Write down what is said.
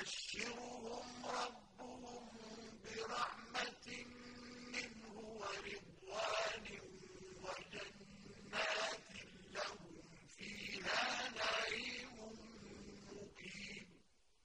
وبشرهم